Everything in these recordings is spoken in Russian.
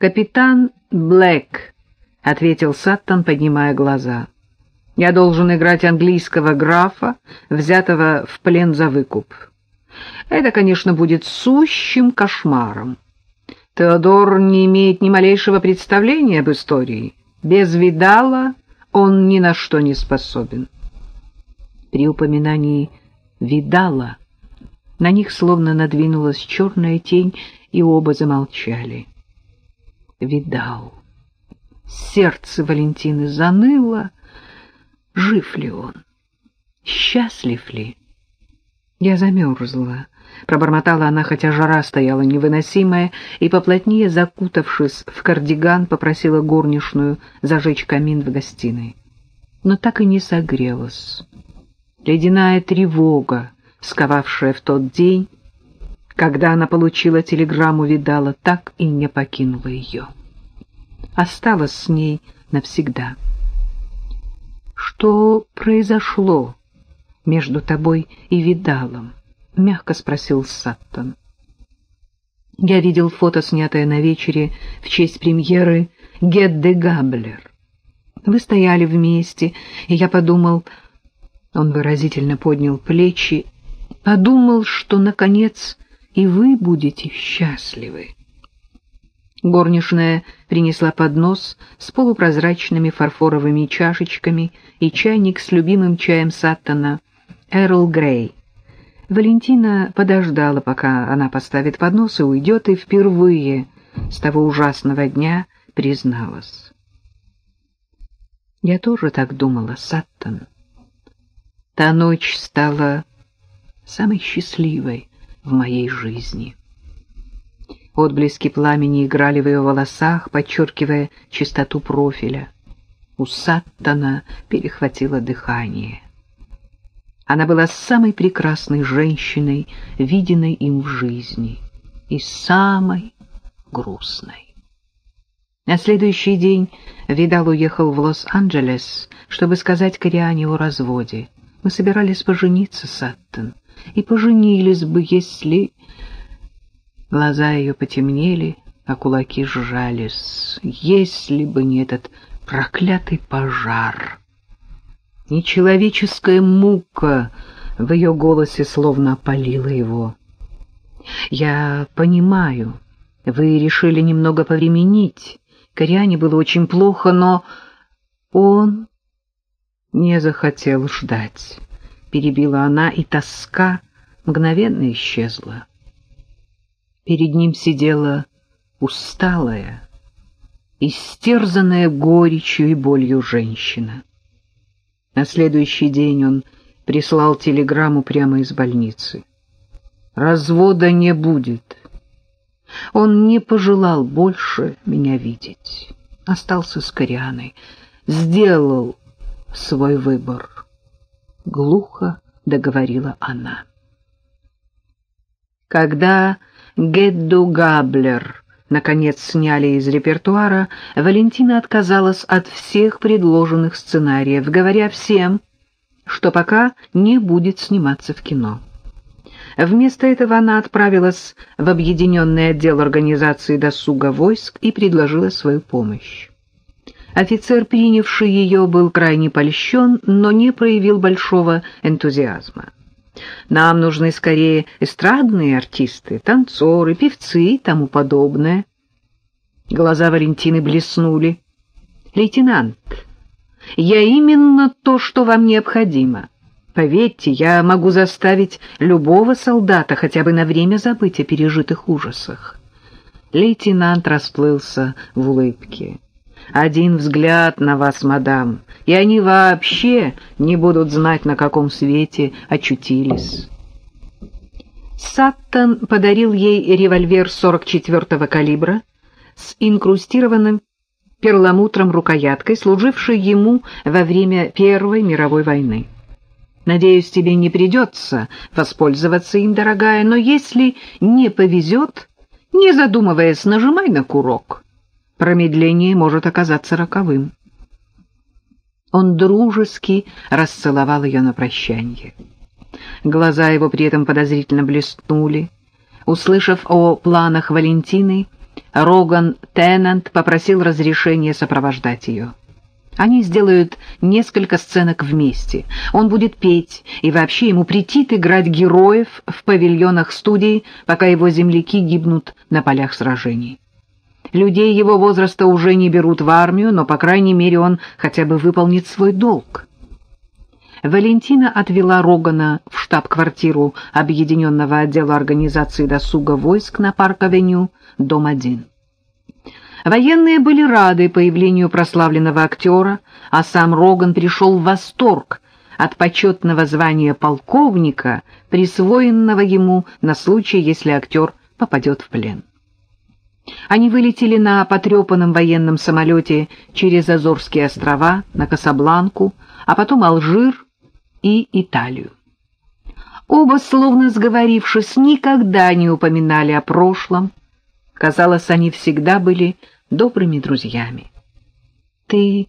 «Капитан Блэк», — ответил Саттон, поднимая глаза. «Я должен играть английского графа, взятого в плен за выкуп. Это, конечно, будет сущим кошмаром. Теодор не имеет ни малейшего представления об истории. Без видала он ни на что не способен». При упоминании «видала» на них словно надвинулась черная тень, и оба замолчали видал. Сердце Валентины заныло. Жив ли он? Счастлив ли? Я замерзла. Пробормотала она, хотя жара стояла невыносимая, и, поплотнее закутавшись в кардиган, попросила горничную зажечь камин в гостиной. Но так и не согрелась. Ледяная тревога, сковавшая в тот день, когда она получила телеграмму, видала, так и не покинула ее. Осталась с ней навсегда. «Что произошло между тобой и Видалом?» — мягко спросил Саттон. «Я видел фото, снятое на вечере в честь премьеры «Гетте Габлер». Вы стояли вместе, и я подумал...» Он выразительно поднял плечи, подумал, что, наконец, и вы будете счастливы. Горничная принесла поднос с полупрозрачными фарфоровыми чашечками и чайник с любимым чаем Саттона «Эрл Грей». Валентина подождала, пока она поставит поднос и уйдет, и впервые с того ужасного дня призналась. Я тоже так думала, Саттон. Та ночь стала самой счастливой в моей жизни. Отблески пламени играли в ее волосах, подчеркивая чистоту профиля. У Саттона перехватило дыхание. Она была самой прекрасной женщиной, виденной им в жизни, и самой грустной. На следующий день Видал уехал в Лос-Анджелес, чтобы сказать Кориане о разводе. Мы собирались пожениться, Саттон и поженились бы, если... Глаза ее потемнели, а кулаки сжались, если бы не этот проклятый пожар. Нечеловеческая мука в ее голосе словно опалила его. «Я понимаю, вы решили немного повременить. Кориане было очень плохо, но он не захотел ждать» перебила она, и тоска мгновенно исчезла. Перед ним сидела усталая, истерзанная горечью и болью женщина. На следующий день он прислал телеграмму прямо из больницы. «Развода не будет». Он не пожелал больше меня видеть. Остался с Корианой. Сделал свой выбор глухо договорила она. Когда Гедду Габлер наконец сняли из репертуара, Валентина отказалась от всех предложенных сценариев, говоря всем, что пока не будет сниматься в кино. Вместо этого она отправилась в объединенный отдел организации досуга войск и предложила свою помощь. Офицер, принявший ее, был крайне польщен, но не проявил большого энтузиазма. Нам нужны скорее эстрадные артисты, танцоры, певцы и тому подобное. Глаза Валентины блеснули. «Лейтенант, я именно то, что вам необходимо. Поверьте, я могу заставить любого солдата хотя бы на время забыть о пережитых ужасах». Лейтенант расплылся в улыбке один взгляд на вас, мадам, и они вообще не будут знать, на каком свете очутились. Саттон подарил ей револьвер 44-го калибра с инкрустированным перламутром рукояткой, служившей ему во время Первой мировой войны. Надеюсь, тебе не придется воспользоваться им, дорогая, но если не повезет, не задумываясь, нажимай на курок промедление может оказаться роковым. Он дружески расцеловал ее на прощанье. Глаза его при этом подозрительно блеснули. Услышав о планах Валентины, Роган Теннант попросил разрешения сопровождать ее. Они сделают несколько сценок вместе. Он будет петь, и вообще ему претит играть героев в павильонах студии, пока его земляки гибнут на полях сражений. Людей его возраста уже не берут в армию, но, по крайней мере, он хотя бы выполнит свой долг. Валентина отвела Рогана в штаб-квартиру Объединенного отдела организации досуга войск на Парк-авеню, дом 1. Военные были рады появлению прославленного актера, а сам Роган пришел в восторг от почетного звания полковника, присвоенного ему на случай, если актер попадет в плен. Они вылетели на потрепанном военном самолете через Азорские острова, на Касабланку, а потом Алжир и Италию. Оба, словно сговорившись, никогда не упоминали о прошлом. Казалось, они всегда были добрыми друзьями. — Ты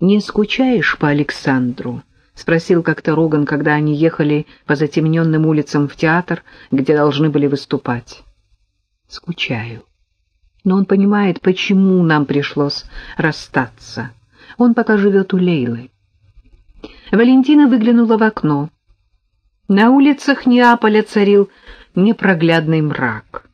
не скучаешь по Александру? — спросил как-то Роган, когда они ехали по затемненным улицам в театр, где должны были выступать. — Скучаю. Но он понимает, почему нам пришлось расстаться. Он пока живет у Лейлы. Валентина выглянула в окно. На улицах Неаполя царил непроглядный мрак.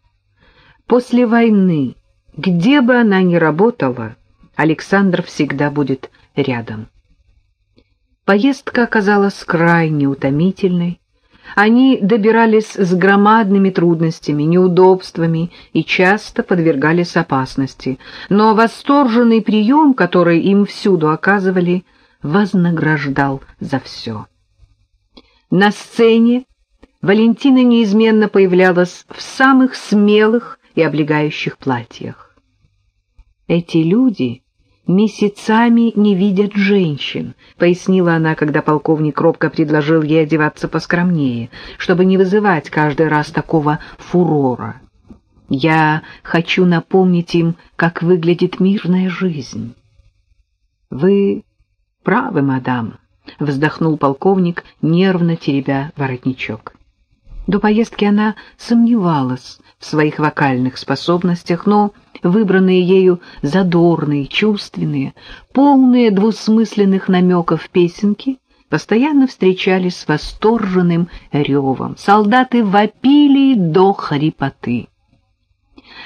После войны, где бы она ни работала, Александр всегда будет рядом. Поездка оказалась крайне утомительной. Они добирались с громадными трудностями, неудобствами и часто подвергались опасности, но восторженный прием, который им всюду оказывали, вознаграждал за все. На сцене Валентина неизменно появлялась в самых смелых и облегающих платьях. Эти люди месяцами не видят женщин, пояснила она, когда полковник робко предложил ей одеваться поскромнее, чтобы не вызывать каждый раз такого фурора. Я хочу напомнить им, как выглядит мирная жизнь. Вы правы, мадам, вздохнул полковник, нервно теребя воротничок. До поездки она сомневалась в своих вокальных способностях, но выбранные ею задорные, чувственные, полные двусмысленных намеков песенки постоянно встречались с восторженным ревом. Солдаты вопили до хрипоты.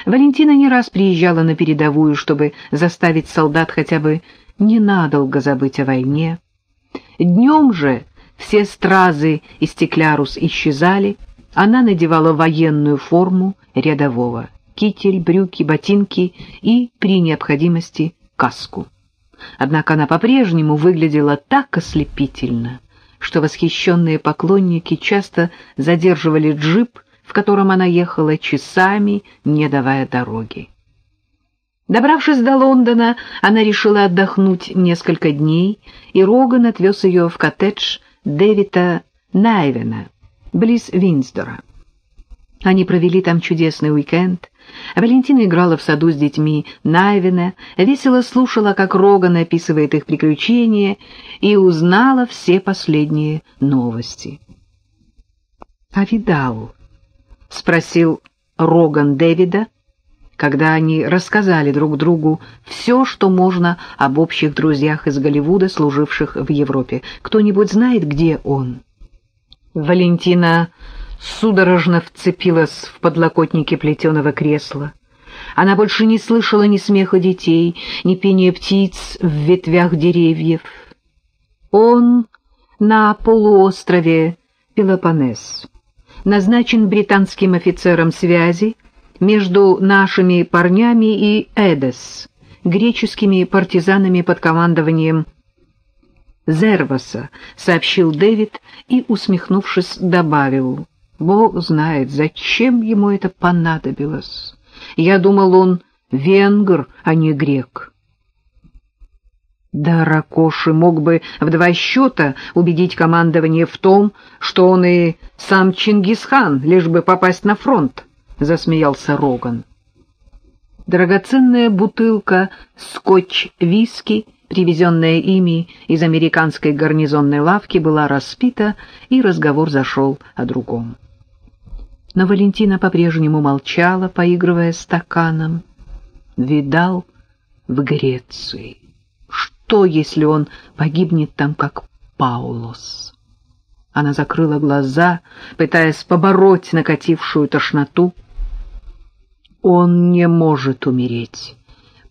Валентина не раз приезжала на передовую, чтобы заставить солдат хотя бы ненадолго забыть о войне. Днем же все стразы и стеклярус исчезали, она надевала военную форму рядового, китель, брюки, ботинки и, при необходимости, каску. Однако она по-прежнему выглядела так ослепительно, что восхищенные поклонники часто задерживали джип, в котором она ехала часами, не давая дороги. Добравшись до Лондона, она решила отдохнуть несколько дней, и Роган отвез ее в коттедж Дэвида Найвена, близ Винсдора. Они провели там чудесный уикенд. Валентина играла в саду с детьми Найвена, весело слушала, как Роган описывает их приключения, и узнала все последние новости. — А видал? — спросил Роган Дэвида, когда они рассказали друг другу все, что можно об общих друзьях из Голливуда, служивших в Европе. Кто-нибудь знает, где он? Валентина судорожно вцепилась в подлокотники плетеного кресла. Она больше не слышала ни смеха детей, ни пения птиц в ветвях деревьев. Он на полуострове Пелопоннес, назначен британским офицером связи, между нашими парнями и Эдес, греческими партизанами под командованием Зерваса, сообщил Дэвид и, усмехнувшись, добавил, «Бог знает, зачем ему это понадобилось. Я думал, он венгр, а не грек». Да, Ракоши мог бы в два счета убедить командование в том, что он и сам Чингисхан, лишь бы попасть на фронт. — засмеялся Роган. Драгоценная бутылка скотч-виски, привезенная ими из американской гарнизонной лавки, была распита, и разговор зашел о другом. Но Валентина по-прежнему молчала, поигрывая стаканом. Видал в Греции. Что, если он погибнет там, как Паулос? Она закрыла глаза, пытаясь побороть накатившую тошноту. Он не может умереть.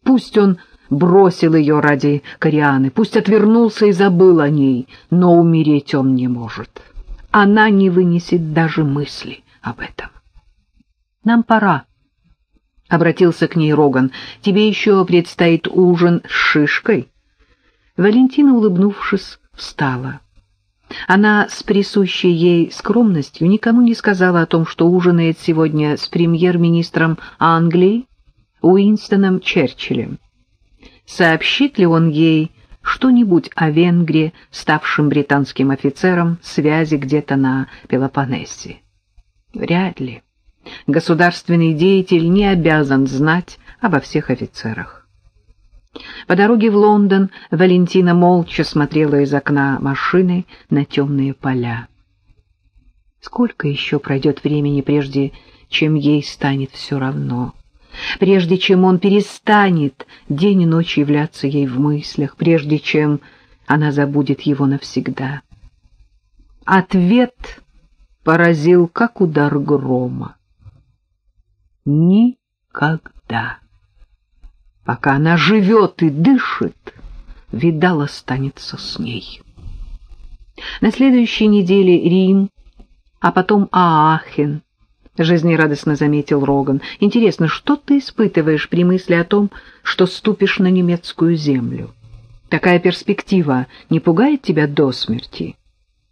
Пусть он бросил ее ради Корианы, пусть отвернулся и забыл о ней, но умереть он не может. Она не вынесет даже мысли об этом. «Нам пора», — обратился к ней Роган. «Тебе еще предстоит ужин с шишкой». Валентина, улыбнувшись, встала. Она с присущей ей скромностью никому не сказала о том, что ужинает сегодня с премьер-министром Англии Уинстоном Черчиллем. Сообщит ли он ей что-нибудь о Венгрии, ставшем британским офицером, связи где-то на Пелопоннесе? Вряд ли. Государственный деятель не обязан знать обо всех офицерах. По дороге в Лондон Валентина молча смотрела из окна машины на темные поля. Сколько еще пройдет времени, прежде чем ей станет все равно? Прежде чем он перестанет день и ночь являться ей в мыслях, прежде чем она забудет его навсегда? Ответ поразил, как удар грома. Никогда. Пока она живет и дышит, Видал останется с ней. На следующей неделе Рим, а потом Аахен, — жизнерадостно заметил Роган. — Интересно, что ты испытываешь при мысли о том, что ступишь на немецкую землю? Такая перспектива не пугает тебя до смерти?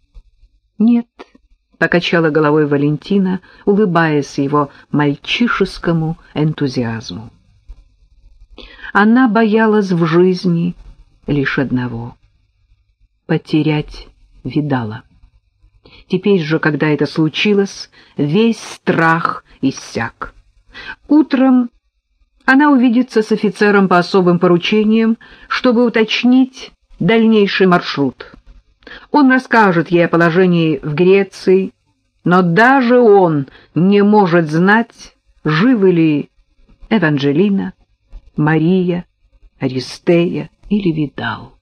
— Нет, — покачала головой Валентина, улыбаясь его мальчишескому энтузиазму. Она боялась в жизни лишь одного — потерять видала. Теперь же, когда это случилось, весь страх иссяк. Утром она увидится с офицером по особым поручениям, чтобы уточнить дальнейший маршрут. Он расскажет ей о положении в Греции, но даже он не может знать, живы ли Эванжелина, Мария, Аристея или Видал.